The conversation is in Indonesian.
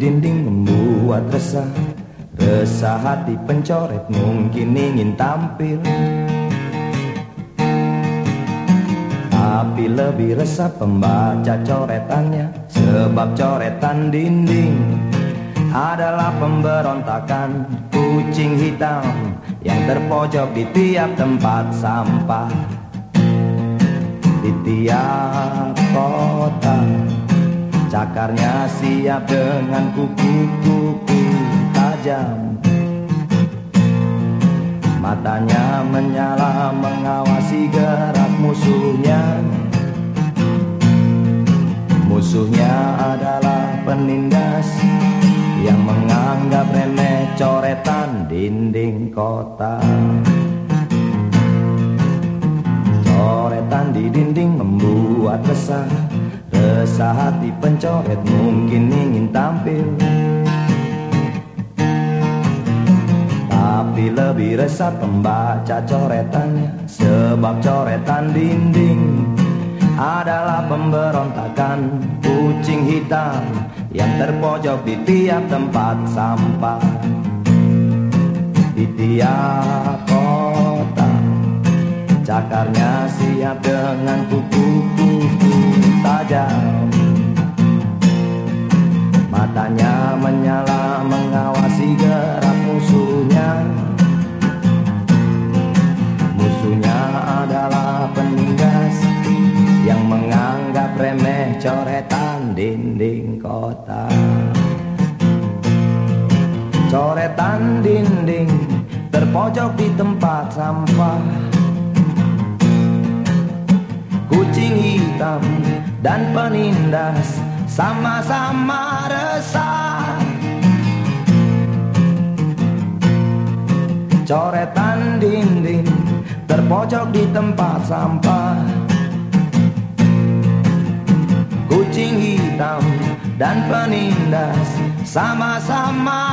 dinding membuat resah. Resah hati pencoret mungkin ingin tampil. Tapi lebih resah pembaca coretannya. Sebab coretan dinding adalah pemberontakan kucing hitam Yang terpojok di tiap tempat sampah. Di tiap kota Cakarnya siap dengan kuku-kuku tajam. Matanya menyala mengawasi gerak musuhnya. Musuhnya adalah penindas Yang menganggap remeh coretan dinding kota. Coretan di dinding membuat resah Resah hati pencoret mungkin ingin tampil. Tapi lebih resah pembaca coretannya Sebab coretan dinding adalah pemberontakan kucing hitam Yang terpojok di tiap tempat sampah. Di tiap kota Cakarnya siap dengan kuku-kuku tajam. Matanya menyala mengawasi gerak musuhnya. Musuhnya adalah penindas Yang menganggap remeh coretan dinding kota. Coretan dinding terpojok di tempat sampah. Kucing hitam dan penindas sama-sama resah. Coretan dinding terpojok di tempat sampah. Kucing hitam dan penindas sama-sama